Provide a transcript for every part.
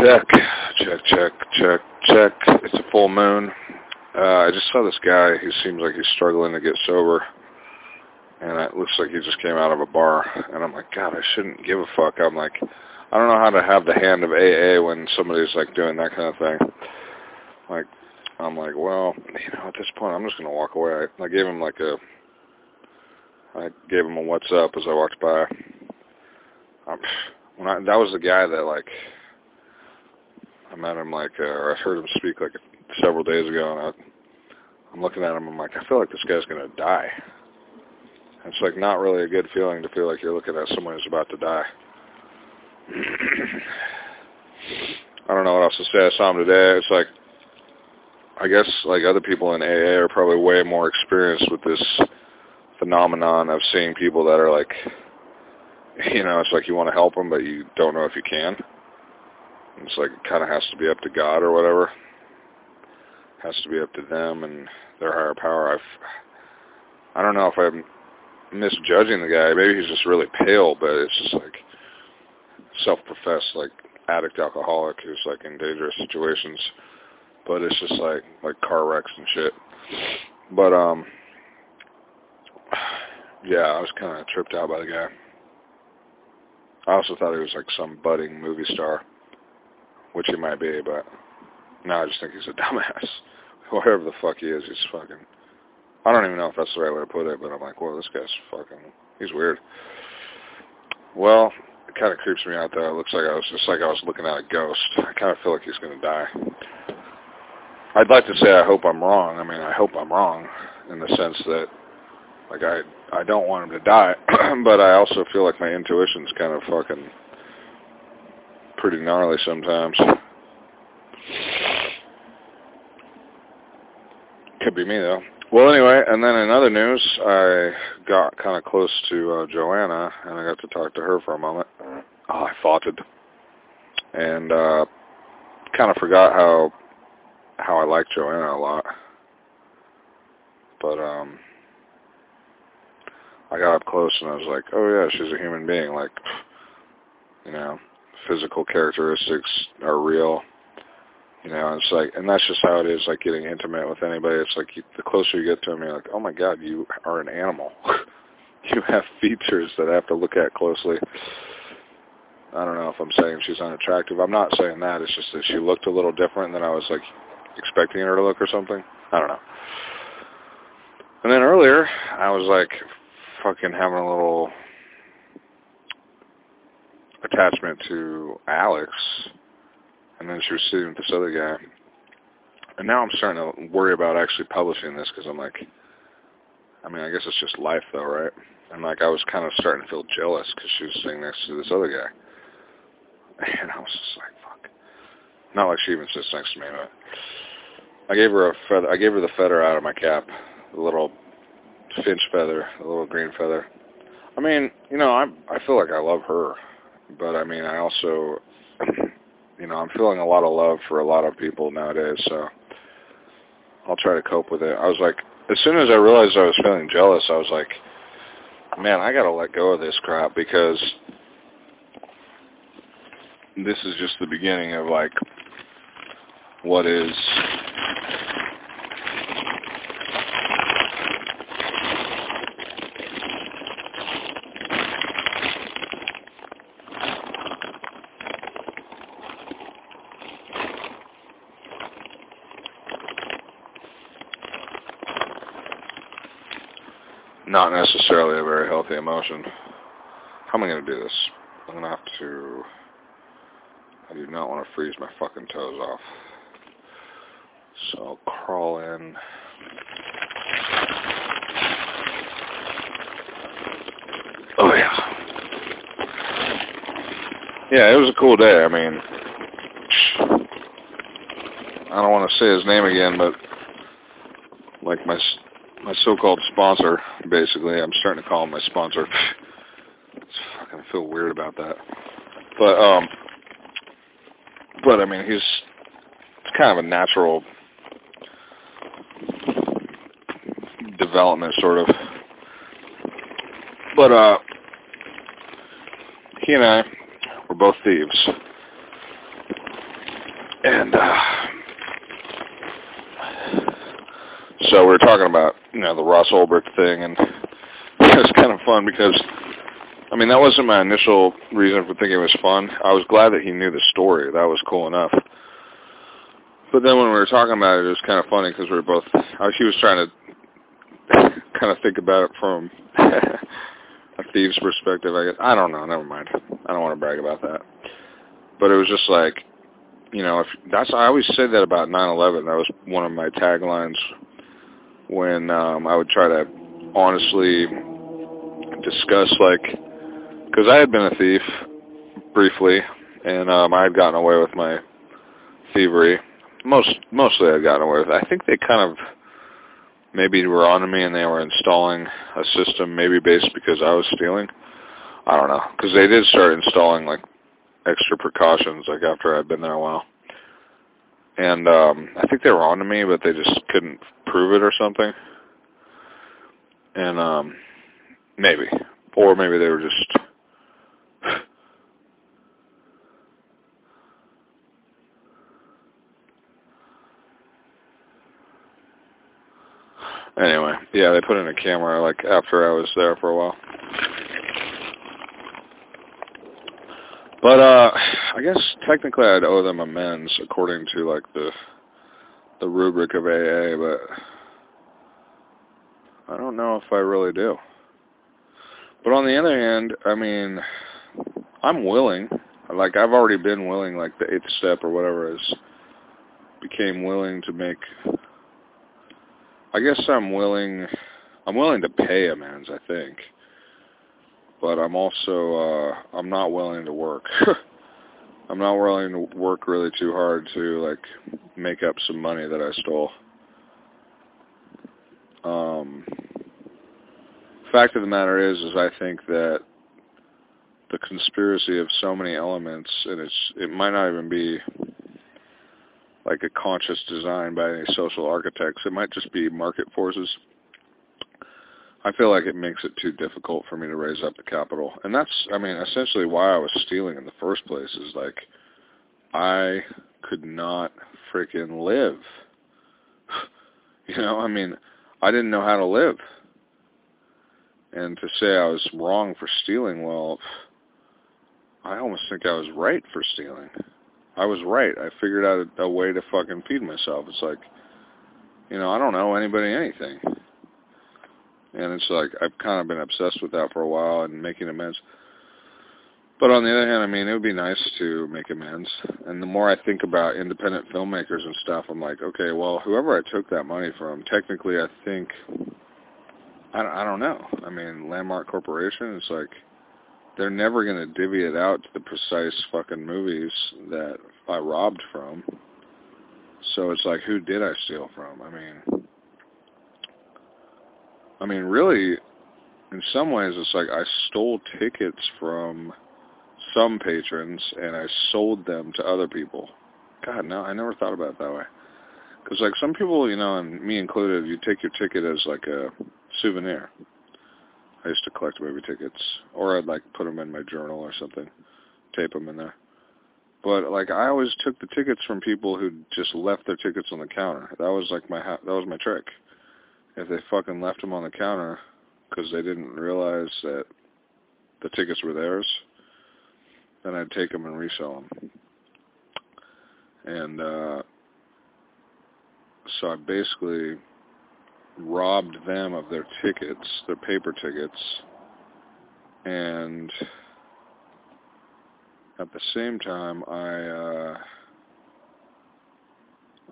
Check, check, check, check, check. It's a full moon. Uh, I just saw this guy. He seems like he's struggling to get sober. And it looks like he just came out of a bar. And I'm like, God, I shouldn't give a fuck. I'm like, I don't know how to have the hand of AA when somebody's like doing that kind of thing. Like, I'm like, well, you know, at this point, I'm just gonna walk away. I, I gave him like a, I gave him a what's up as I walked by. Um, when I, that was the guy that like, I met him like, uh, or I heard him speak like several days ago, and I, I'm looking at him. I'm like, I feel like this guy's gonna die. It's like not really a good feeling to feel like you're looking at someone who's about to die. I don't know what else to say. I saw him today. It's like I guess like other people in AA are probably way more experienced with this phenomenon of seeing people that are like, you know, it's like you want to help them, but you don't know if you can. It's like it kind of has to be up to God or whatever. It has to be up to them and their higher power. I've, I don't know if I'm misjudging the guy. Maybe he's just really pale, but it's just like self-professed like addict alcoholic who's like in dangerous situations but it's just like like car wrecks and shit. But um, yeah, I was kind of tripped out by the guy. I also thought he was like some budding movie star, which he might be, but no, I just think he's a dumbass. Whatever the fuck he is, he's fucking. I don't even know if that's the right way to put it, but I'm like, well, this guy's fucking. He's weird. Well, it kind of creeps me out though. It looks like I was just like I was looking at a ghost. I kind of feel like he's gonna die. I'd like to say I hope I'm wrong. I mean, I hope I'm wrong in the sense that, like, I I don't want him to die, but I also feel like my intuition's kind of fucking pretty gnarly sometimes. Could be me though. Well, anyway, and then in other news, I got kind of close to uh, Joanna, and I got to talk to her for a moment. Oh, I it, and uh, kind of forgot how how I like Joanna a lot. But um I got up close and I was like, oh yeah, she's a human being. Like, you know, physical characteristics are real. You know, it's like, and that's just how it is. Like getting intimate with anybody, it's like you, the closer you get to them, you're like, oh my god, you are an animal. you have features that I have to look at closely. I don't know if I'm saying she's unattractive. I'm not saying that. It's just that she looked a little different than I was like expecting her to look or something. I don't know. And then earlier, I was like fucking having a little attachment to Alex, and then she was sitting with this other guy. And now I'm starting to worry about actually publishing this because I'm like, I mean, I guess it's just life though, right? And like I was kind of starting to feel jealous because she was sitting next to this other guy. And I was just like, fuck. Not like she even sits next to me, but I gave her a feather. I gave her the feather out of my cap, the little finch feather, the little green feather. I mean, you know, I I feel like I love her, but I mean, I also, you know, I'm feeling a lot of love for a lot of people nowadays. So I'll try to cope with it. I was like, as soon as I realized I was feeling jealous, I was like, man, I got to let go of this crap because this is just the beginning of like what is necessarily a very healthy emotion. How am I going to do this? I'm going to have to... I do not want to freeze my fucking toes off. So I'll crawl in. Oh yeah. Yeah, it was a cool day. I mean, I don't want to say his name again, but like my my so-called sponsor, basically. I'm starting to call him my sponsor. Fucking feel weird about that. But um but I mean he's it's kind of a natural development sort of. But uh he and I were both thieves. And uh, so we were talking about you know the Ross Ulbricht thing, and it was kind of fun because I mean that wasn't my initial reason for thinking it was fun. I was glad that he knew the story. That was cool enough. But then when we were talking about it, it was kind of funny because we were both. He was trying to kind of think about it from a thief's perspective. I guess I don't know. Never mind. I don't want to brag about that. But it was just like, you know, if that's I always say that about 9/11. That was one of my taglines when um, I would try to honestly discuss like because I had been a thief briefly and um, I had gotten away with my thievery. Most mostly I'd gotten away with. It. I think they kind of maybe were onto me and they were installing a system maybe based because I was stealing. I don't know because they did start installing like extra precautions like after I'd been there a while and um I think they were on to me, but they just couldn't prove it or something. And um maybe, or maybe they were just. anyway, yeah, they put in a camera like after I was there for a while. But uh I guess technically I'd owe them amends according to like the the rubric of AA, but I don't know if I really do. But on the other hand, I mean, I'm willing. Like I've already been willing, like the eighth step or whatever is became willing to make. I guess I'm willing. I'm willing to pay amends. I think but I'm also uh I'm not willing to work. I'm not willing to work really too hard to like make up some money that I stole. Um fact of the matter is is I think that the conspiracy of so many elements and it's it might not even be like a conscious design by any social architects. It might just be market forces I feel like it makes it too difficult for me to raise up the capital. And that's, I mean, essentially why I was stealing in the first place is like, I could not freaking live. you know, I mean, I didn't know how to live. And to say I was wrong for stealing, well, I almost think I was right for stealing. I was right. I figured out a, a way to fucking feed myself. It's like, you know, I don't know anybody anything and it's like I've kind of been obsessed with that for a while and making amends. But on the other hand, I mean, it would be nice to make amends. And the more I think about independent filmmakers and stuff, I'm like, okay, well, whoever I took that money from, technically, I think, I, I don't know. I mean, Landmark Corporation is like, they're never going to divvy it out to the precise fucking movies that I robbed from. So it's like, who did I steal from? I mean, I mean, really, in some ways, it's like I stole tickets from some patrons and I sold them to other people. God, no, I never thought about it that way. Because, like, some people, you know, and me included, you take your ticket as, like, a souvenir. I used to collect movie tickets. Or I'd, like, put them in my journal or something. Tape them in there. But, like, I always took the tickets from people who just left their tickets on the counter. That was, like, my that was my trick if they fucking left them on the counter because they didn't realize that the tickets were theirs, then I'd take them and resell them. And uh, so I basically robbed them of their tickets, their paper tickets, and at the same time I uh,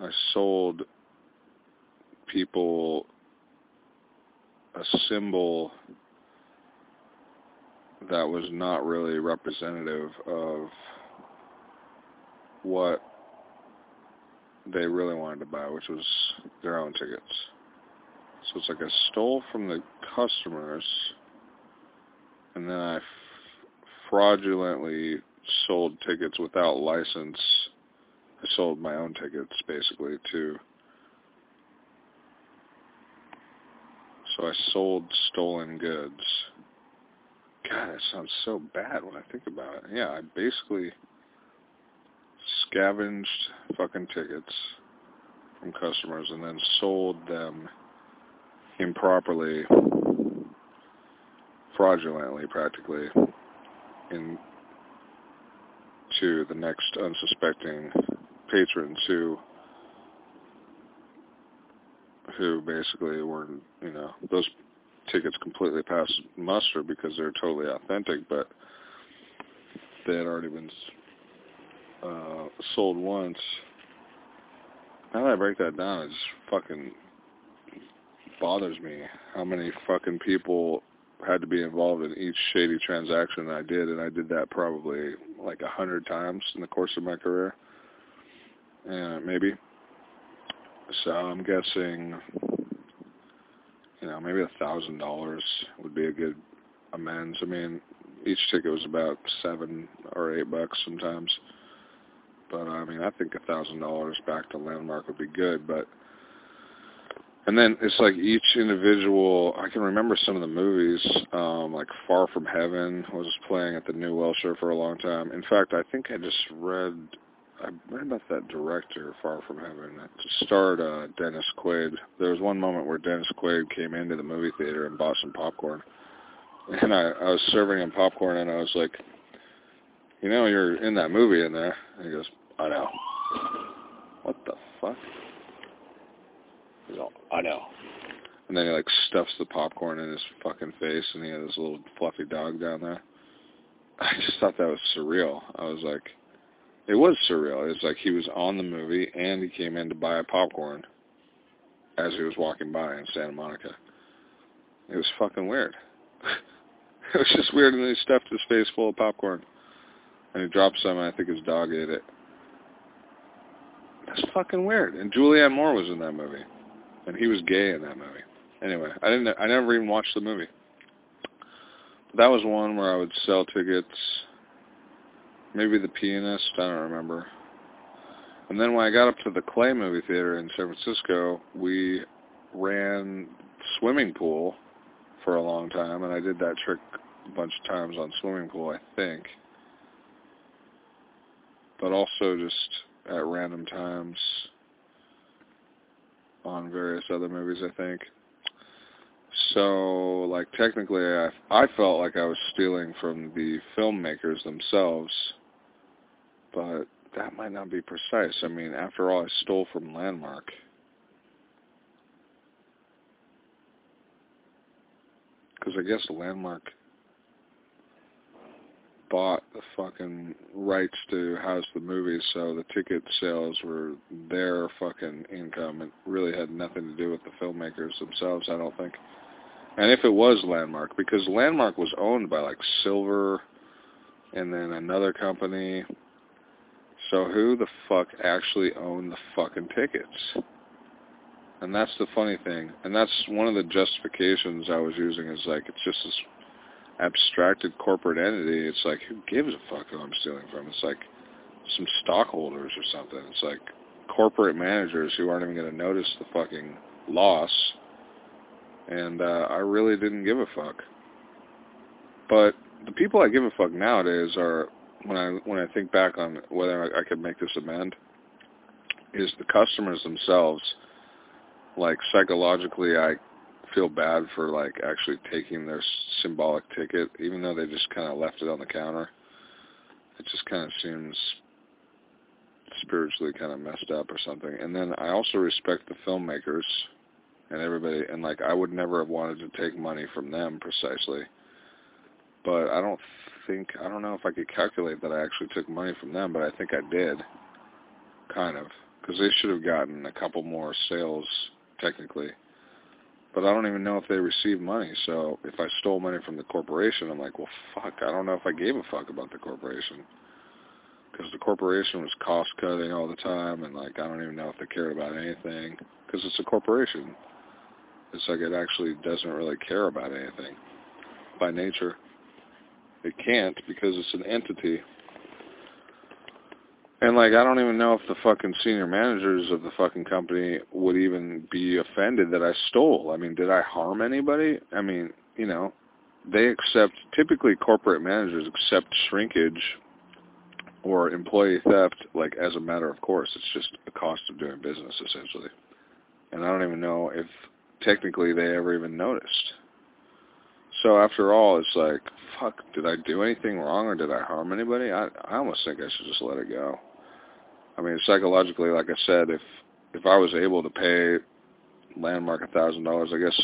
I sold people a symbol that was not really representative of what they really wanted to buy, which was their own tickets. So it's like I stole from the customers, and then I fraudulently sold tickets without license. I sold my own tickets, basically, to So I sold stolen goods. God, that sounds so bad when I think about it. Yeah, I basically scavenged fucking tickets from customers and then sold them improperly, fraudulently practically, in to the next unsuspecting patrons who who basically were you know those tickets completely passed muster because they're totally authentic but they had already been uh sold once now that I break that down it just fucking bothers me how many fucking people had to be involved in each shady transaction I did, and I did that probably like a hundred times in the course of my career, and maybe. So I'm guessing, you know, maybe a thousand dollars would be a good amends. I mean, each ticket was about seven or eight bucks sometimes, but I mean, I think a thousand dollars back to Landmark would be good, but and then it's like each individual i can remember some of the movies um like far from heaven was playing at the Nuwilshire for a long time in fact i think i just read i read about that director far from heaven it starred uh dennis quaid there was one moment where dennis quaid came into the movie theater and bought some popcorn and i i was serving him popcorn and i was like you know you're in that movie in there and he goes i know what the fuck He's all, I know. And then he like stuffs the popcorn in his fucking face, and he had this little fluffy dog down there. I just thought that was surreal. I was like, it was surreal. It's like he was on the movie, and he came in to buy a popcorn as he was walking by in Santa Monica. It was fucking weird. it was just weird, and he stuffed his face full of popcorn, and he dropped some, and I think his dog ate it. That's fucking weird. And Julianne Moore was in that movie and he was gay in that movie. Anyway, I didn't. I never even watched the movie. That was one where I would sell tickets. Maybe The Pianist. I don't remember. And then when I got up to the Clay movie theater in San Francisco, we ran swimming pool for a long time, and I did that trick a bunch of times on swimming pool, I think. But also just at random times on various other movies, I think. So, like, technically, I, I felt like I was stealing from the filmmakers themselves, but that might not be precise. I mean, after all, I stole from Landmark. Because I guess Landmark bought the fucking rights to house the movies, so the ticket sales were their fucking income. It really had nothing to do with the filmmakers themselves, I don't think. And if it was Landmark, because Landmark was owned by like Silver and then another company. So who the fuck actually owned the fucking tickets? And that's the funny thing. And that's one of the justifications I was using is like it's just this abstracted corporate entity, it's like, who gives a fuck who I'm stealing from? It's like some stockholders or something. It's like corporate managers who aren't even going to notice the fucking loss. And uh, I really didn't give a fuck. But the people I give a fuck nowadays are when I when I think back on whether I, I could make this amend, is the customers themselves. Like psychologically, I feel bad for like actually taking their symbolic ticket, even though they just kind of left it on the counter. It just kind of seems spiritually kind of messed up or something. And then I also respect the filmmakers and everybody, and like I would never have wanted to take money from them precisely. But I don't think I don't know if I could calculate that I actually took money from them, but I think I did, kind of, because they should have gotten a couple more sales technically but I don't even know if they received money. So if I stole money from the corporation, I'm like, well, fuck, I don't know if I gave a fuck about the corporation. Because the corporation was cost cutting all the time, and like I don't even know if they cared about anything. Because it's a corporation. It's like it actually doesn't really care about anything by nature. It can't because it's an entity and like I don't even know if the fucking senior managers of the fucking company would even be offended that I stole. I mean, did I harm anybody? I mean, you know, they accept typically corporate managers accept shrinkage or employee theft like as a matter of course. It's just a cost of doing business essentially. And I don't even know if technically they ever even noticed. So after all, it's like, fuck, did I do anything wrong or did I harm anybody? I I almost think I should just let it go. I mean, psychologically, like I said, if if I was able to pay Landmark a thousand dollars, I guess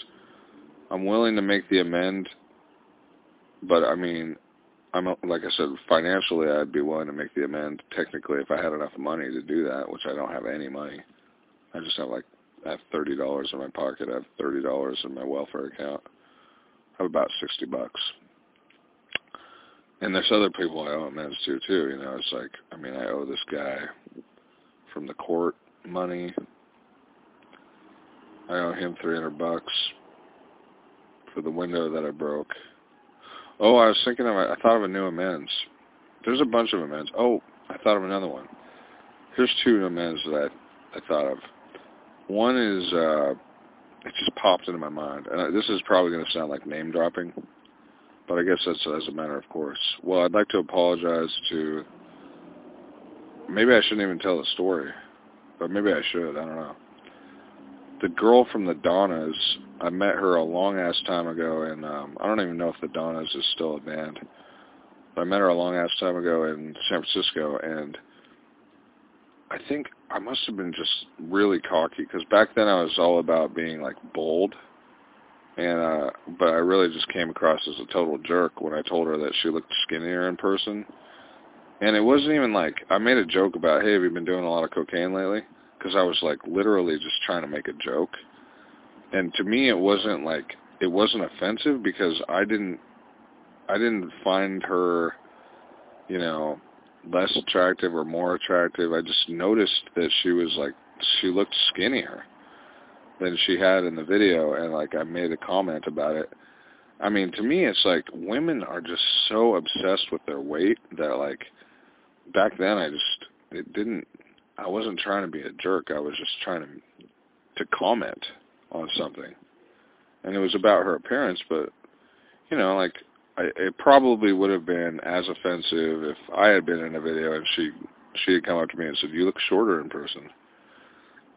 I'm willing to make the amend. But I mean, I'm like I said, financially, I'd be willing to make the amend. Technically, if I had enough money to do that, which I don't have any money, I just have like I have thirty dollars in my pocket. I have thirty dollars in my welfare account. Have about sixty bucks. And there's other people I owe amends to too. You know, it's like I mean, I owe this guy from the court money. I owe him three hundred bucks for the window that I broke. Oh, I was thinking of, I thought of a new amends. There's a bunch of amends. Oh, I thought of another one. Here's two amends that I, I thought of. One is, uh, it just popped into my mind. And this is probably going to sound like name dropping, but I guess that's as a matter of course. Well, I'd like to apologize to, maybe I shouldn't even tell the story, but maybe I should. I don't know. The girl from the Donnas I met her a long ass time ago, and um, I don't even know if the Donnas is still a band. But I met her a long ass time ago in San Francisco, and I think I must have been just really cocky because back then I was all about being like bold, and uh, but I really just came across as a total jerk when I told her that she looked skinnier in person. And it wasn't even like I made a joke about, hey, have you been doing a lot of cocaine lately? Because I was like literally just trying to make a joke and to me it wasn't like it wasn't offensive because I didn't I didn't find her you know less attractive or more attractive. I just noticed that she was like she looked skinnier than she had in the video and like I made a comment about it. I mean, to me it's like women are just so obsessed with their weight that like back then I just it didn't I wasn't trying to be a jerk. I was just trying to to comment on something. And it was about her appearance, but, you know, like, It probably would have been as offensive if I had been in a video and she she had come up to me and said, you look shorter in person.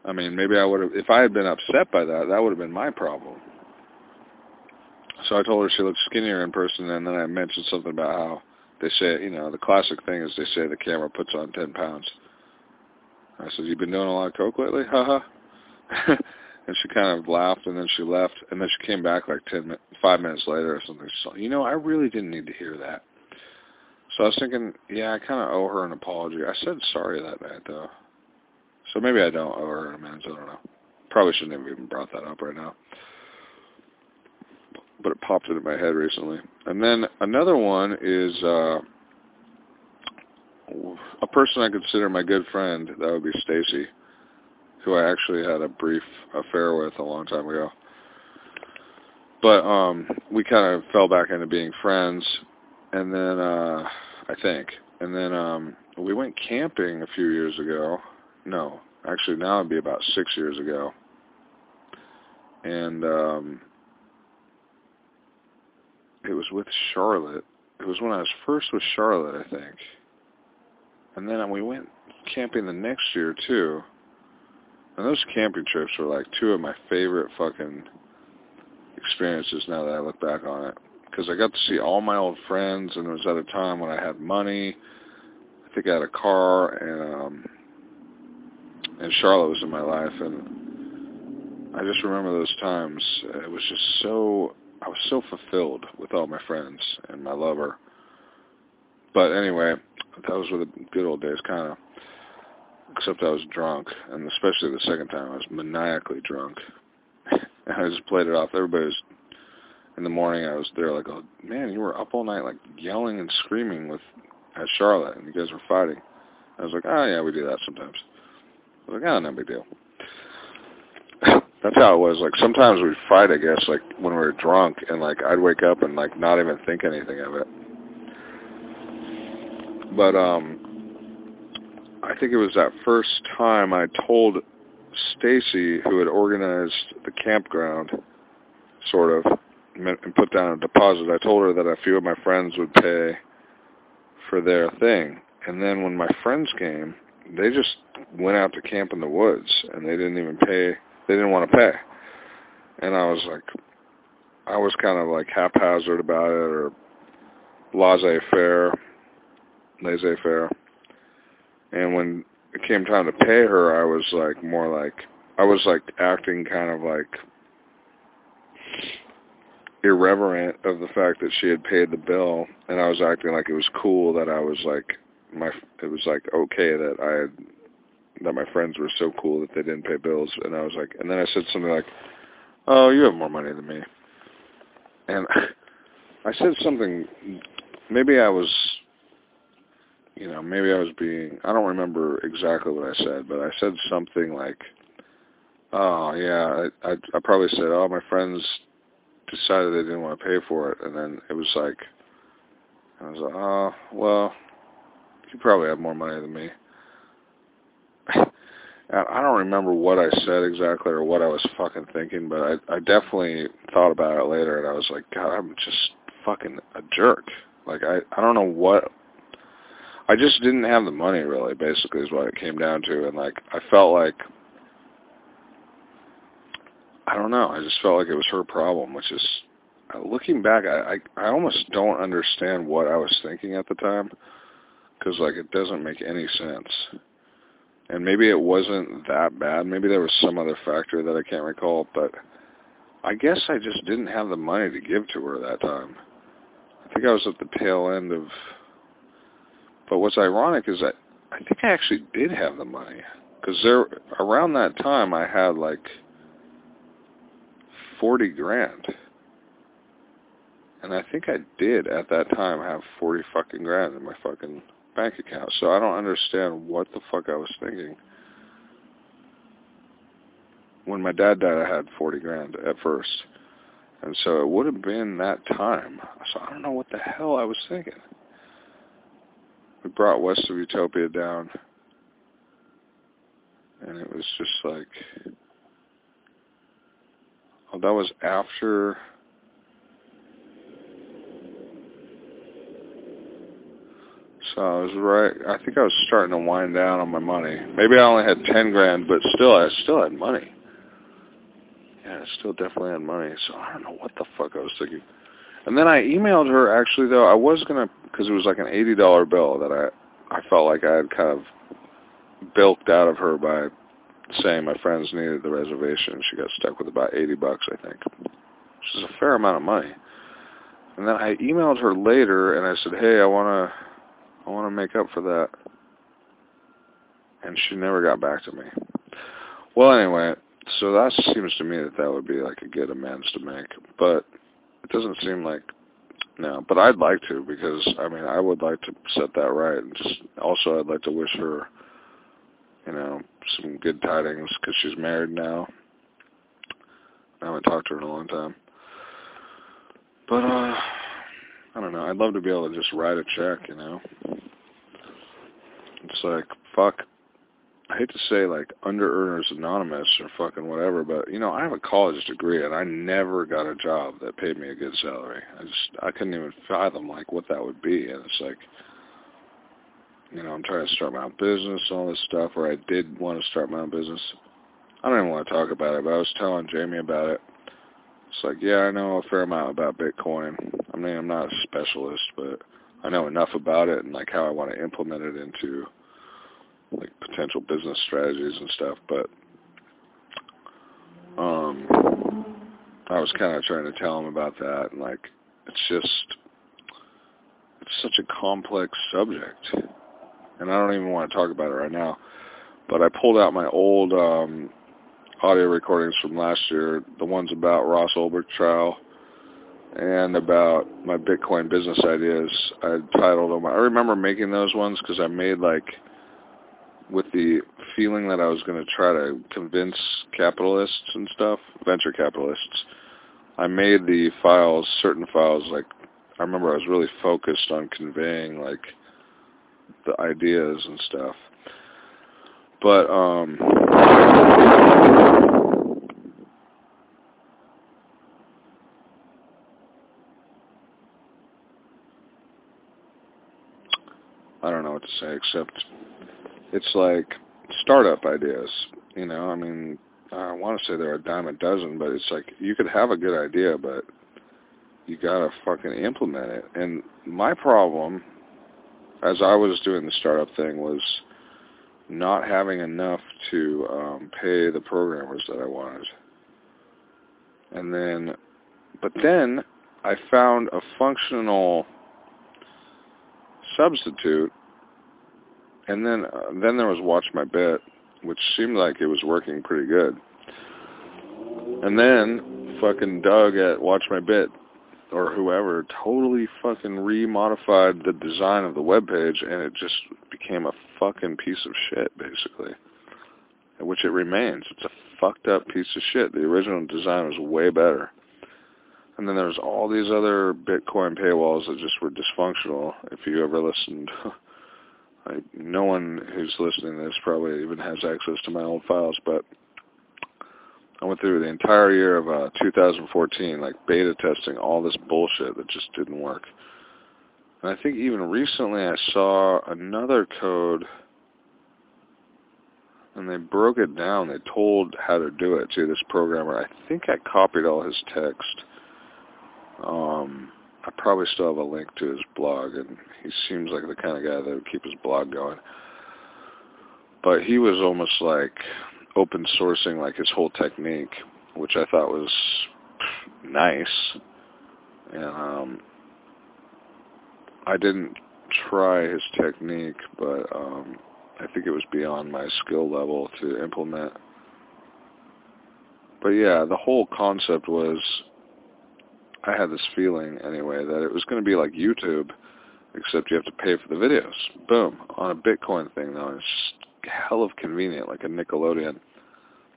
I mean, maybe I would have, if I had been upset by that, that would have been my problem. So I told her she looked skinnier in person, and then I mentioned something about how they say, you know, the classic thing is they say the camera puts on 10 pounds. I said, you've been doing a lot of coke lately? Ha ha. And she kind of laughed, and then she left, and then she came back like ten, five minutes later or something. So, you know, I really didn't need to hear that. So I was thinking, yeah, I kind of owe her an apology. I said sorry that night, though. So maybe I don't owe her an amends. I don't know. Probably shouldn't have even brought that up right now. But it popped into my head recently. And then another one is uh, a person I consider my good friend. That would be Stacy who I actually had a brief affair with a long time ago. But um we kind of fell back into being friends and then uh I think and then um we went camping a few years ago. No, actually now it'd be about 6 years ago. And um it was with Charlotte. It was when I was first with Charlotte, I think. And then we went camping the next year too. And those camping trips were like two of my favorite fucking experiences now that I look back on it. Because I got to see all my old friends, and it was at a time when I had money. I think I had a car, and um, and Charlotte was in my life, and I just remember those times. It was just so I was so fulfilled with all my friends and my lover. But anyway, those were the good old days, kind of except I was drunk, and especially the second time I was maniacally drunk. and I just played it off. Everybody was in the morning. I was there like, oh man, you were up all night like yelling and screaming with at Charlotte, and you guys were fighting. I was like, oh yeah, we do that sometimes. I was like, oh, no big deal. That's how it was. Like sometimes we'd fight, I guess, like when we were drunk, and like I'd wake up and like not even think anything of it. But um I think it was that first time I told Stacy, who had organized the campground, sort of, and put down a deposit. I told her that a few of my friends would pay for their thing, And then when my friends came, they just went out to camp in the woods and they didn't even pay. They didn't want to pay. And I was like, I was kind of like haphazard about it or laissez-faire, laissez-faire. And when it came time to pay her, I was like more like I was like acting kind of like irreverent of the fact that she had paid the bill, and I was acting like it was cool that I was like my it was like okay that I had that my friends were so cool that they didn't pay bills, and I was like, and then I said something like, "Oh, you have more money than me," and I said something. Maybe I was, you know, maybe I was being. I don't remember exactly what I said, but I said something like, "Oh yeah," I I, I probably said, "Oh, my friends decided they didn't want to pay for it," and then it was like, I was like, "Oh, well." You probably have more money than me. and I don't remember what I said exactly or what I was fucking thinking, but I I definitely thought about it later, and I was like, God, I'm just fucking a jerk. Like I I don't know what. I just didn't have the money, really. Basically, is what it came down to, and like I felt like I don't know. I just felt like it was her problem, which is uh, looking back, I I, I almost don't understand what I was thinking at the time because like it doesn't make any sense. And maybe it wasn't that bad. Maybe there was some other factor that I can't recall, but I guess I just didn't have the money to give to her that time. I think I was at the tail end of. But what's ironic is that I think I actually did have the money because there around that time I had like forty grand. And I think I did at that time have forty fucking grand in my fucking bank account. So I don't understand what the fuck I was thinking. When my dad died, I had 40 grand at first. And so it would have been that time. So I don't know what the hell I was thinking. We brought West of Utopia down. And it was just like... Oh, that was after So I was right. I think I was starting to wind down on my money. Maybe I only had ten grand, but still, I still had money. Yeah, I still definitely had money. So I don't know what the fuck I was thinking. And then I emailed her. Actually, though, I was gonna because it was like an eighty dollar bill that I I felt like I had kind of bilked out of her by saying my friends needed the reservation. She got stuck with about eighty bucks, I think, which is a fair amount of money. And then I emailed her later and I said, hey, I want to I want to make up for that. And she never got back to me. Well, anyway, so that seems to me that that would be like a good amends to make. But it doesn't seem like, no. But I'd like to because, I mean, I would like to set that right. And just also I'd like to wish her, you know, some good tidings because she's married now. I haven't talked to her in a long time. But, uh, I don't know. I'd love to be able to just write a check, you know. It's like fuck. I hate to say like under earners anonymous or fucking whatever, but you know I have a college degree and I never got a job that paid me a good salary. I just I couldn't even fathom like what that would be, and it's like you know I'm trying to start my own business, all this stuff, or I did want to start my own business. I don't even want to talk about it, but I was telling Jamie about it. It's like, yeah, I know a fair amount about Bitcoin. I mean, I'm not a specialist, but I know enough about it and like how I want to implement it into like potential business strategies and stuff. But um, I was kind of trying to tell him about that, and like it's just it's such a complex subject, and I don't even want to talk about it right now. But I pulled out my old um, audio recordings from last year, the ones about Ross Ulbricht trial and about my Bitcoin business ideas. I titled them. I remember making those ones because I made like with the feeling that I was going to try to convince capitalists and stuff, venture capitalists. I made the files, certain files, like I remember I was really focused on conveying like the ideas and stuff. But um I don't know what to to say, except it's like startup ideas. You know, I mean, I want to say there are a dime a dozen, but it's like you could have a good idea, but you gotta fucking implement it. And my problem, as I was doing the startup thing, was not having enough to um, pay the programmers that I wanted. And then, but then I found a functional substitute, and then uh, then there was Watch My Bit, which seemed like it was working pretty good. And then fucking Doug at Watch My Bit or whoever totally fucking remodified the design of the web page and it just became a fucking piece of shit basically. Which it remains. It's a fucked up piece of shit. The original design was way better. And then there's all these other Bitcoin paywalls that just were dysfunctional. If you ever listened, I, no one who's listening to this probably even has access to my old files, but I went through the entire year of uh, 2014, like beta testing all this bullshit that just didn't work. And I think even recently I saw another code, and they broke it down. They told how to do it to this programmer. I think I copied all his text. Um, I probably still have a link to his blog, and he seems like the kind of guy that would keep his blog going. But he was almost like open sourcing like his whole technique, which I thought was nice. And um, I didn't try his technique, but um, I think it was beyond my skill level to implement. But yeah, the whole concept was, I had this feeling anyway, that it was going to be like YouTube, except you have to pay for the videos. Boom. On a Bitcoin thing, though. It's just hell of convenient, like a Nickelodeon,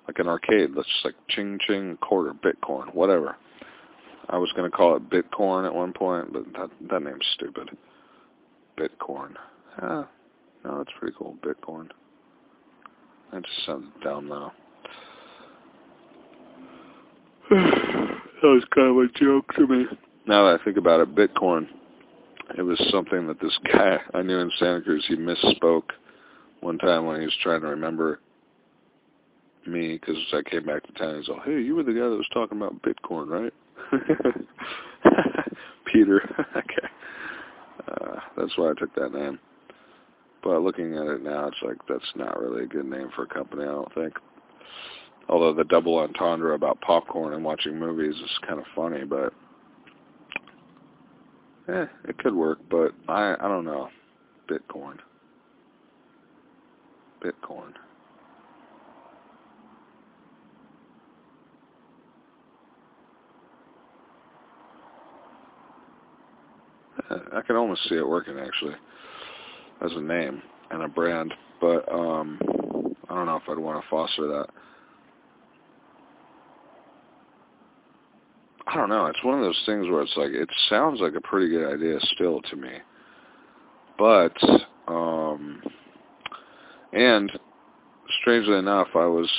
like an arcade. Let's just like ching ching quarter Bitcoin, whatever. I was going to call it Bitcoin at one point, but that that name's stupid. Bitcoin. Yeah, no, that's pretty cool. Bitcoin. That just sounds dumb though. that was kind of a joke to me. Now that I think about it, Bitcoin, it was something that this guy I knew in Santa Cruz, he misspoke one time when he was trying to remember me because I came back to town. He's all, "Hey, you were the guy that was talking about Bitcoin, right?" Peter. okay, uh, that's why I took that name. But looking at it now, it's like that's not really a good name for a company. I don't think. Although the double entendre about popcorn and watching movies is kind of funny, but eh, it could work. But I I don't know. Bitcoin. Bitcoin. I can almost see it working actually as a name and a brand, but um, I don't know if I'd want to foster that. I don't know. It's one of those things where it's like it sounds like a pretty good idea still to me, but um, and strangely enough, I was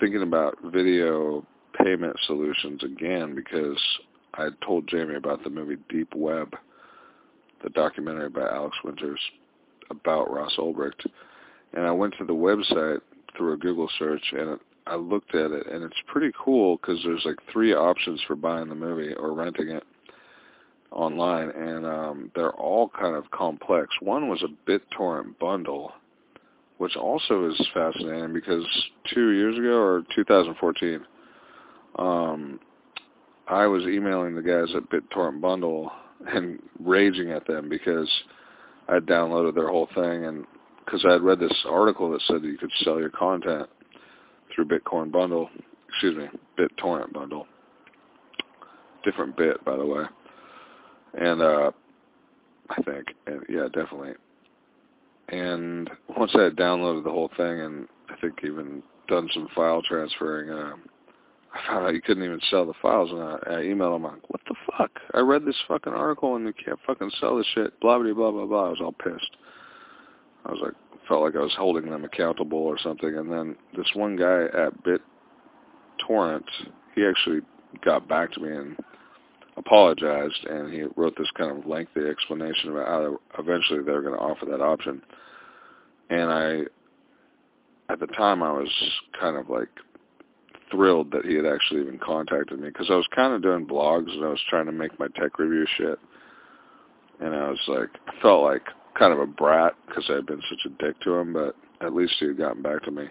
thinking about video payment solutions again because I told Jamie about the movie Deep Web, the documentary by Alex Winters about Ross Ulbricht, and I went to the website through a Google search and I looked at it, and it's pretty cool because there's like three options for buying the movie or renting it online, and um, they're all kind of complex. One was a BitTorrent bundle which also is fascinating because two years ago or 2014, um, I was emailing the guys at BitTorrent Bundle and raging at them because I downloaded their whole thing and because I had read this article that said that you could sell your content through Bitcoin Bundle, excuse me, BitTorrent Bundle. Different bit, by the way. And uh, I think, and yeah, definitely. And once I had downloaded the whole thing and I think even done some file transferring, uh, I found out you couldn't even sell the files. And I, I emailed them, like, what the fuck? I read this fucking article and you can't fucking sell this shit. Blah, blah, blah, blah, blah. I was all pissed. I was like, felt like I was holding them accountable or something. And then this one guy at BitTorrent, he actually got back to me and apologized and he wrote this kind of lengthy explanation about how eventually they were going to offer that option. And I, at the time, I was kind of like thrilled that he had actually even contacted me because I was kind of doing blogs and I was trying to make my tech review shit. And I was like, I felt like kind of a brat because I had been such a dick to him, but at least he had gotten back to me.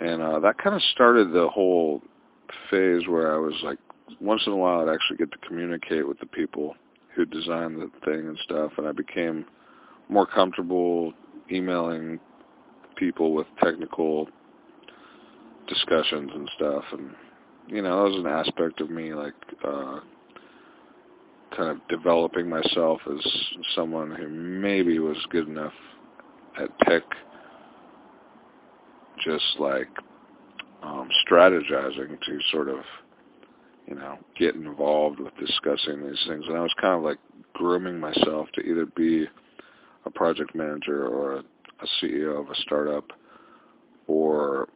And uh, that kind of started the whole phase where I was like, once in a while I'd actually get to communicate with the people who designed the thing and stuff, and I became more comfortable emailing people with technical discussions and stuff, and you know that was an aspect of me like uh, kind of developing myself as someone who maybe was good enough at tech, just like um, strategizing to sort of you know, get involved with discussing these things. And I was kind of like grooming myself to either be a project manager or a, a CEO of a startup or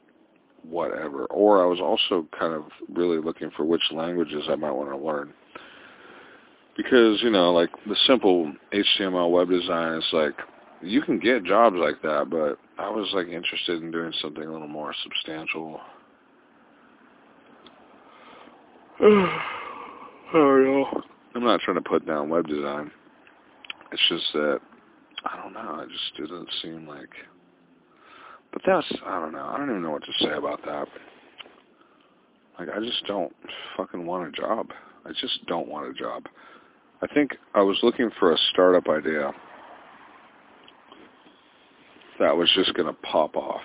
whatever. Or I was also kind of really looking for which languages I might want to learn. Because, you know, like the simple HTML web design is like, you can get jobs like that, but I was like interested in doing something a little more substantial I don't know. I'm not trying to put down web design. It's just that I don't know. It just didn't seem like. But that's I don't know. I don't even know what to say about that. Like I just don't fucking want a job. I just don't want a job. I think I was looking for a startup idea that was just going to pop off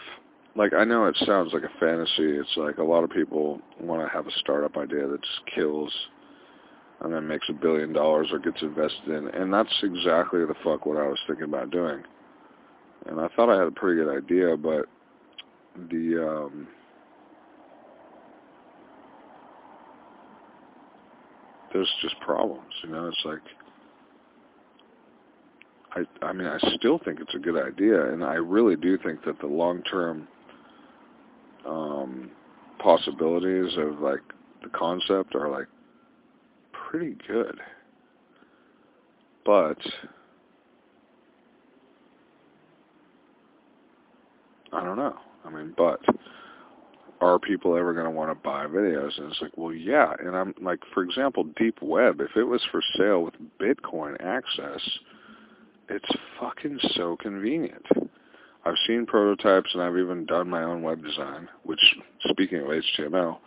like I know it sounds like a fantasy. It's like a lot of people want to have a startup idea that just kills and then makes a billion dollars or gets invested in. And that's exactly the fuck what I was thinking about doing. And I thought I had a pretty good idea, but the um there's just problems, you know, it's like I I mean I still think it's a good idea and I really do think that the long term um, possibilities of like the concept are like pretty good. But I don't know. I mean, but are people ever going to want to buy videos? And it's like, well, yeah. And I'm like, for example, Deep Web, if it was for sale with Bitcoin access, it's fucking so convenient. I've seen prototypes and I've even done my own web design, which, speaking of HTML,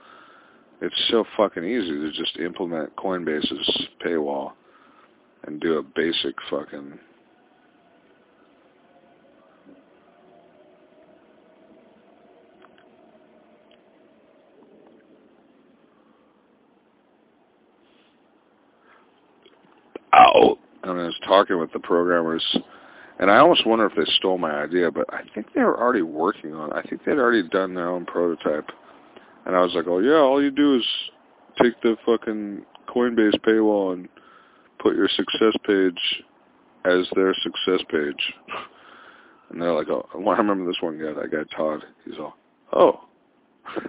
it's so fucking easy to just implement Coinbase's paywall and do a basic fucking Ow. And I was talking with the programmers and I almost wonder if they stole my idea, but I think they were already working on it. I think they'd already done their own prototype. And I was like, oh, yeah, all you do is take the fucking Coinbase paywall and put your success page as their success page. And they're like, oh, I remember this one guy, that guy Todd. He's all, oh.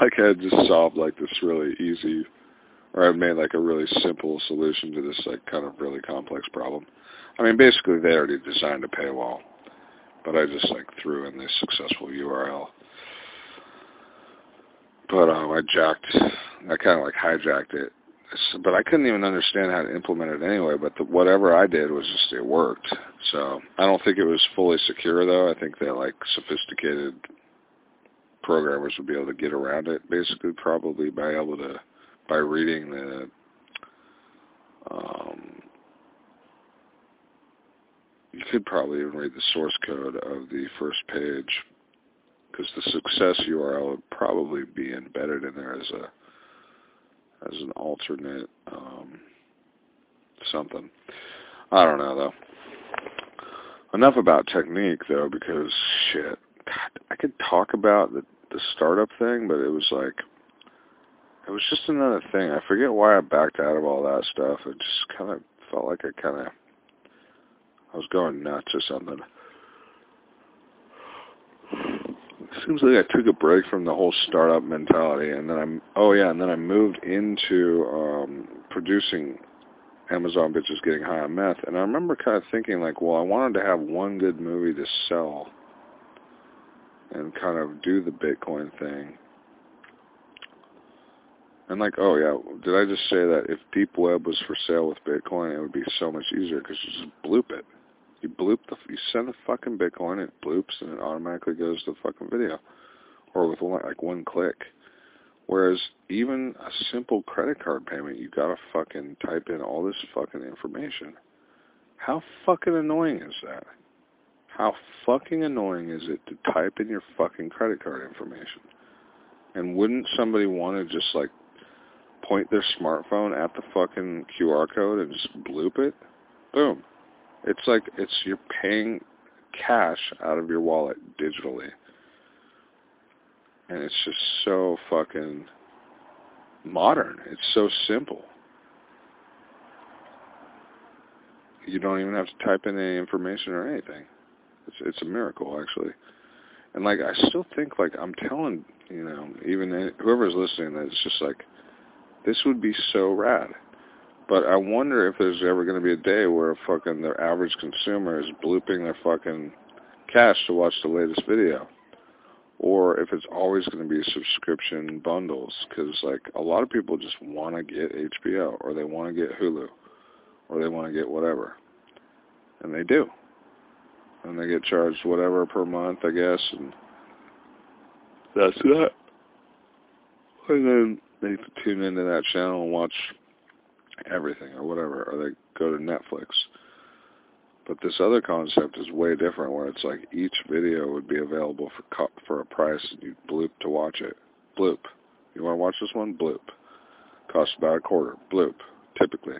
like I just solved like this really easy, or I made like a really simple solution to this like kind of really complex problem. I mean, basically they already designed a paywall, but I just like threw in this successful URL. But um, I jacked, I kind of like hijacked it, but I couldn't even understand how to implement it anyway. But the, whatever I did was just it worked. So I don't think it was fully secure though. I think that like sophisticated programmers would be able to get around it basically probably by able to by reading the um, you could probably even read the source code of the first page because the success URL would probably be embedded in there as a as an alternate um, something. I don't know though. Enough about technique though, because shit, God, I could talk about the the startup thing, but it was like it was just another thing. I forget why I backed out of all that stuff. It just kind of felt like I kind of I was going nuts or something. seems like I took a break from the whole startup mentality, and then I'm oh yeah, and then I moved into um, producing Amazon bitches getting high on meth, and I remember kind of thinking like, well, I wanted to have one good movie to sell, and kind of do the Bitcoin thing. And like, oh yeah, did I just say that if Deep Web was for sale with Bitcoin, it would be so much easier because you just bloop it. You bloop the, you send the fucking Bitcoin, it bloops, and it automatically goes to the fucking video, or with one, like one click. Whereas even a simple credit card payment, you gotta fucking type in all this fucking information. How fucking annoying is that? How fucking annoying is it to type in your fucking credit card information? And wouldn't somebody want to just like point their smartphone at the fucking QR code and just bloop it? Boom. It's like it's you're paying cash out of your wallet digitally. And it's just so fucking modern. It's so simple. You don't even have to type in any information or anything. It's it's a miracle actually. And like I still think like I'm telling, you know, even whoever's listening that it's just like this would be so rad. But I wonder if there's ever going to be a day where a fucking the average consumer is blooping their fucking cash to watch the latest video. Or if it's always going to be subscription bundles. Because, like, a lot of people just want to get HBO. Or they want to get Hulu. Or they want to get whatever. And they do. And they get charged whatever per month, I guess. And that's that. And then they tune into that channel and watch everything or whatever, or they go to Netflix. But this other concept is way different, where it's like each video would be available for for a price, and you bloop to watch it. Bloop. You want to watch this one? Bloop. Costs about a quarter. Bloop. Typically.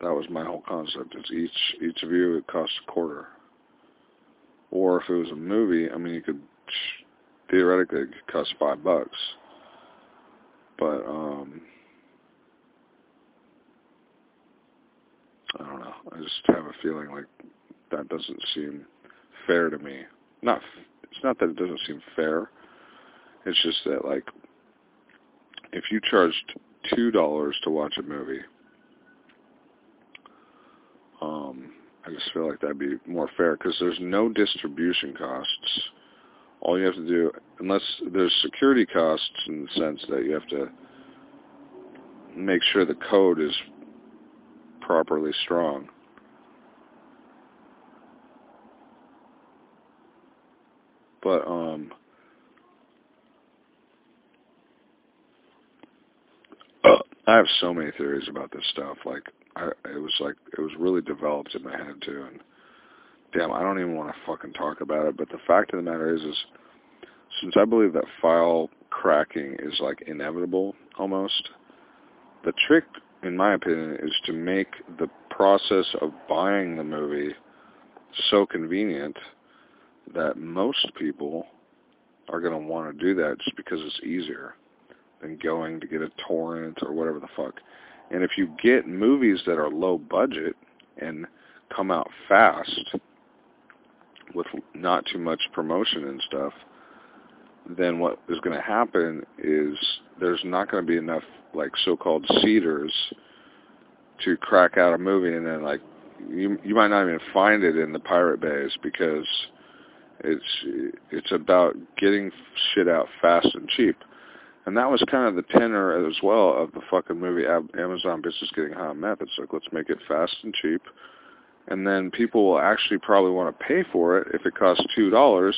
That was my whole concept. It's each each view it costs a quarter. Or if it was a movie, I mean, you could theoretically it could cost five bucks. But um I don't know. I just have a feeling like that doesn't seem fair to me. Not it's not that it doesn't seem fair. It's just that like if you charged two dollars to watch a movie, um, I just feel like that'd be more fair because there's no distribution costs. All you have to do, unless there's security costs in the sense that you have to make sure the code is properly strong. But um I have so many theories about this stuff. Like I it was like it was really developed in my head too and damn, I don't even want to fucking talk about it, but the fact of the matter is is since I believe that file cracking is like inevitable almost, the trick in my opinion, is to make the process of buying the movie so convenient that most people are going to want to do that just because it's easier than going to get a torrent or whatever the fuck. And if you get movies that are low budget and come out fast with not too much promotion and stuff, then what is going to happen is there's not going to be enough like so-called seeders to crack out a movie and then like you you might not even find it in the pirate bays because it's it's about getting shit out fast and cheap. And that was kind of the tenor as well of the fucking movie Amazon Business Getting High on Meth. It's like, let's make it fast and cheap. And then people will actually probably want to pay for it if it costs $2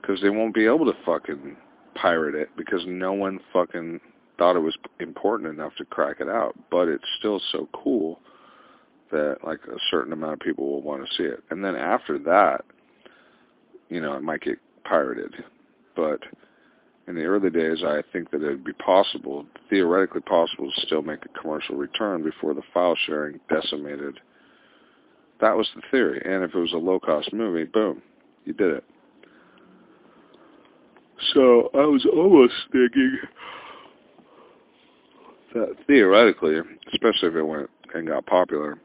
because they won't be able to fucking pirate it because no one fucking thought it was important enough to crack it out, but it's still so cool that like a certain amount of people will want to see it. And then after that, you know, it might get pirated. But in the early days, I think that it would be possible, theoretically possible, to still make a commercial return before the file sharing decimated. That was the theory. And if it was a low-cost movie, boom, you did it. So I was almost thinking that theoretically, especially if it went and got popular,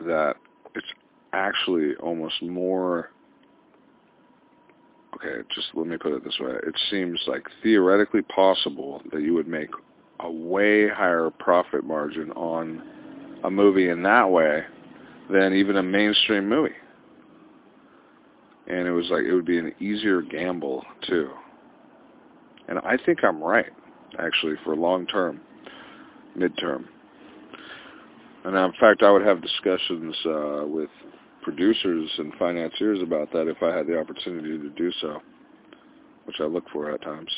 that it's actually almost more okay, just let me put it this way. It seems like theoretically possible that you would make a way higher profit margin on a movie in that way than even a mainstream movie. And it was like it would be an easier gamble too. And I think I'm right, actually, for long term, midterm. And in fact, I would have discussions uh, with producers and financiers about that if I had the opportunity to do so, which I look for at times.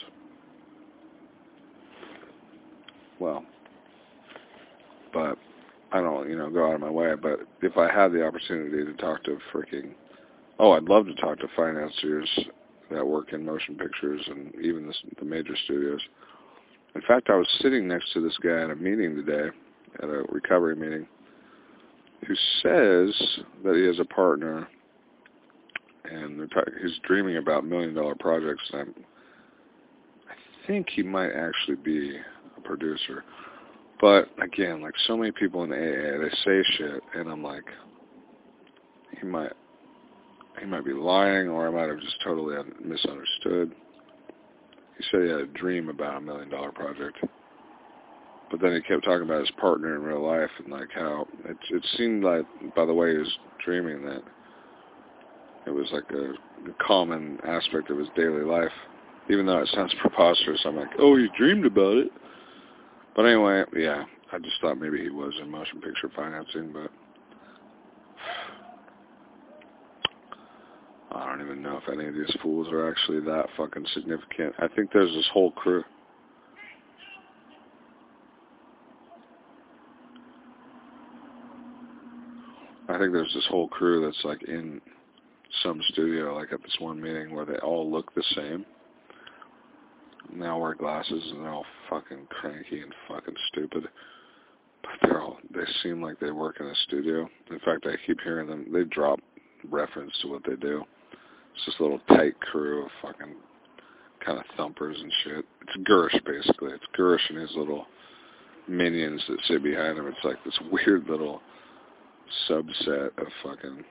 Well, but I don't, you know, go out of my way. But if I had the opportunity to talk to freaking, oh, I'd love to talk to financiers that work in motion pictures and even the, the major studios. In fact, I was sitting next to this guy at a meeting today, at a recovery meeting, who says that he has a partner and he's dreaming about million dollar projects. And I'm, I think he might actually be a producer. But again, like so many people in AA, they say shit, and I'm like, he might, he might be lying, or I might have just totally misunderstood. He said he had a dream about a million dollar project. But then he kept talking about his partner in real life and like how it it seemed like by the way he was dreaming that it was like a, a common aspect of his daily life. Even though it sounds preposterous i'm like oh he dreamed about it but anyway yeah i just thought maybe he was in motion picture financing but I don't even know if any of these fools are actually that fucking significant. I think there's this whole crew. I think there's this whole crew that's like in some studio, like at this one meeting where they all look the same. All wear glasses and they're all fucking cranky and fucking stupid. But they're all, they seem like they work in a studio. In fact, I keep hearing them, they drop reference to what they do. It's this little tight crew of fucking kind of thumpers and shit. It's Gersh, basically. It's Gersh and his little minions that sit behind him. It's like this weird little subset of fucking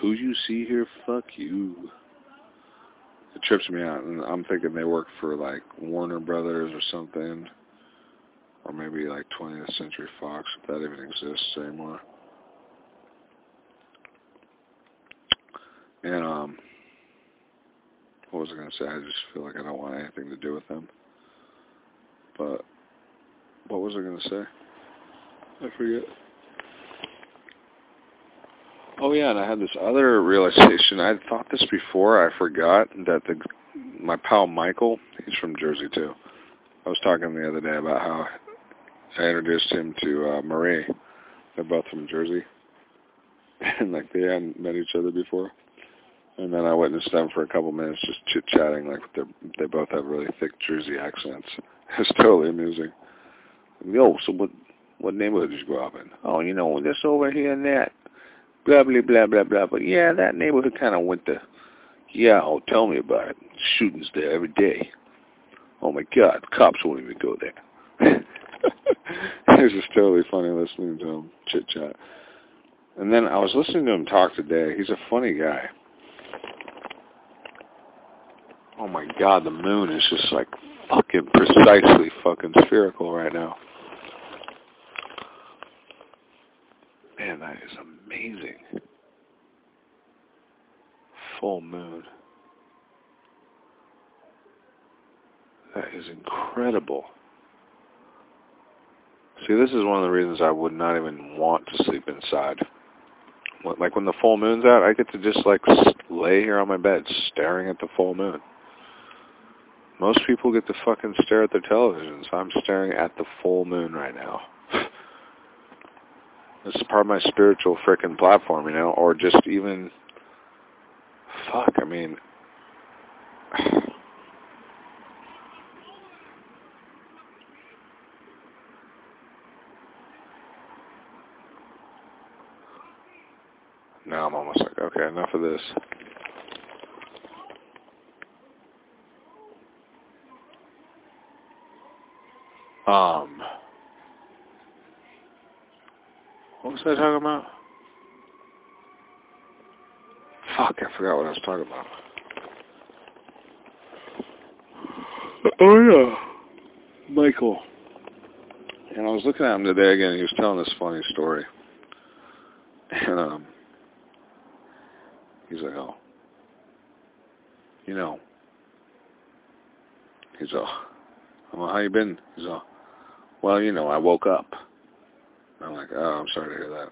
who you see here, fuck you. It trips me out, and I'm thinking they work for like Warner Brothers or something, or maybe like 20th Century Fox, if that even exists anymore. And um, what was I gonna say? I just feel like I don't want anything to do with them. But what was I gonna say? I forget. Oh yeah, and I had this other realization. I thought this before. I forgot that the my pal Michael, he's from Jersey too. I was talking the other day about how I introduced him to uh, Marie. They're both from Jersey, and like they hadn't met each other before. And then I witnessed them for a couple minutes just chit chatting. Like they they both have really thick Jersey accents. It's totally amusing. Yo, so what what neighborhood did you grow up in? Oh, you know this over here and that blah, blah, blah, blah, blah. But yeah, that neighborhood kind of went to, yeah, oh, tell me about it. Shootings there every day. Oh my God, cops won't even go there. it was just totally funny listening to him chit chat. And then I was listening to him talk today. He's a funny guy. Oh my God, the moon is just like fucking precisely fucking spherical right now. Man, that is amazing. Full moon. That is incredible. See, this is one of the reasons I would not even want to sleep inside. Like when the full moon's out, I get to just like lay here on my bed staring at the full moon. Most people get to fucking stare at their televisions. I'm staring at the full moon right now. This is part of my spiritual frickin' platform, you know, or just even, fuck, I mean, now I'm almost like, okay, enough of this. Um, was I talking about? Fuck, I forgot what I was talking about. Oh, yeah. Michael. And I was looking at him today again. He was telling this funny story. And um, he's like, oh, you know, he's all, I'm how you been? He's all, well, you know, I woke up. I'm like, "Oh, I'm sorry to hear that."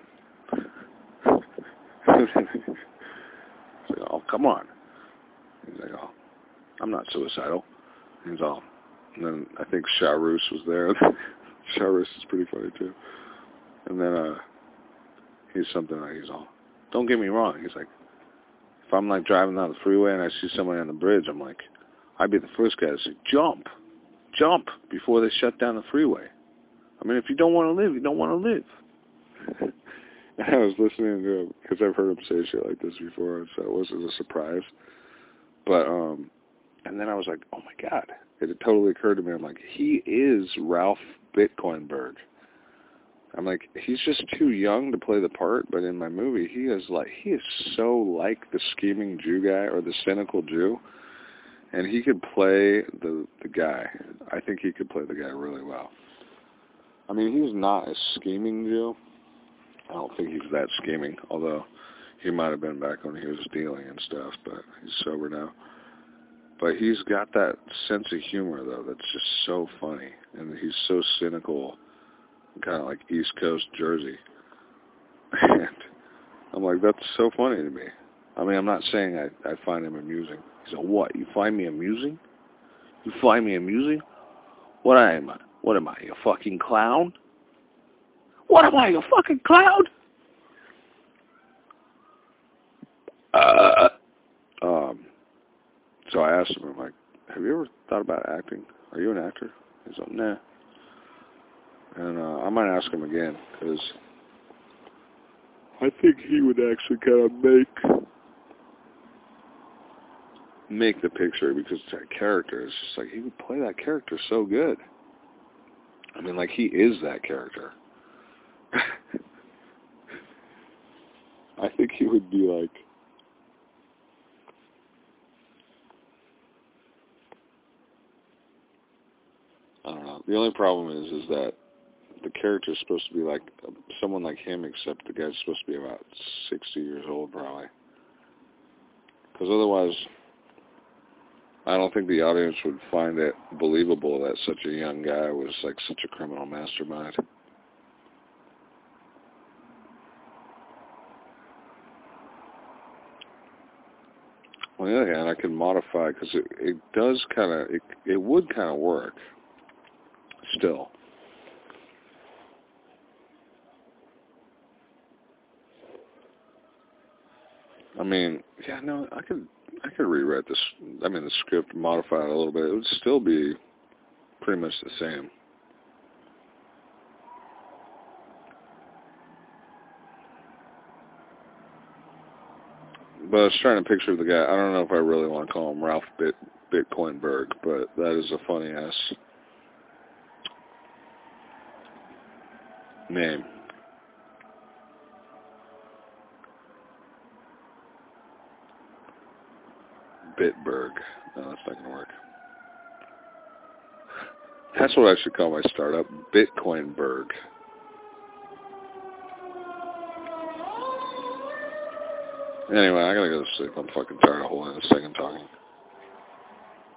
like, "Oh, come on." He's like, "Oh, I'm not suicidal." He's all, and then I think Charus was there. Charus is pretty funny too. And then uh he's something like he's all, don't get me wrong. He's like, if I'm like driving down the freeway and I see somebody on the bridge, I'm like, I'd be the first guy to say, jump, jump before they shut down the freeway. I mean, if you don't want to live, you don't want to live. I was listening to because I've heard him say shit like this before, so it wasn't a surprise. But um and then I was like, oh my god, it had totally occurred to me. I'm like, he is Ralph Bitcoinberg. I'm like, he's just too young to play the part, but in my movie, he is like, he is so like the scheming Jew guy or the cynical Jew, and he could play the the guy. I think he could play the guy really well. I mean, he's not a scheming Jew. I don't think he's that scheming, although he might have been back when he was dealing and stuff, but he's sober now. But he's got that sense of humor though that's just so funny, and he's so cynical, kind of like East Coast Jersey. And I'm like, that's so funny to me. I mean, I'm not saying I I find him amusing. He's like, what? You find me amusing? You find me amusing? What am I? What am I? A fucking clown? What am I? A fucking clown? Uh, um, so I asked him, I'm like, have you ever thought about acting? Are you an actor? He's like, nah. And uh, I might ask him again, because I think he would actually kind of make make the picture because that character is just like he would play that character so good. I mean, like he is that character. I think he would be like I don't know. The only problem is, is that the character is supposed to be like someone like him, except the guy's supposed to be about 60 years old, probably. Because otherwise, I don't think the audience would find it believable that such a young guy was like such a criminal mastermind. On the other hand, I can modify because it it does kind of it it would kind of work still. I mean, yeah, no, I could I could rewrite this. I mean, the script, modify it a little bit. It would still be pretty much the same. But I was trying to picture the guy. I don't know if I really want to call him Ralph Bit Bitcoinberg, but that is a funny ass name. Bitberg. No, that's not going to work. That's what I should call my startup, Bitcoinberg. Anyway, I gotta go to sleep. I'm fucking tired of holding this thing and talking.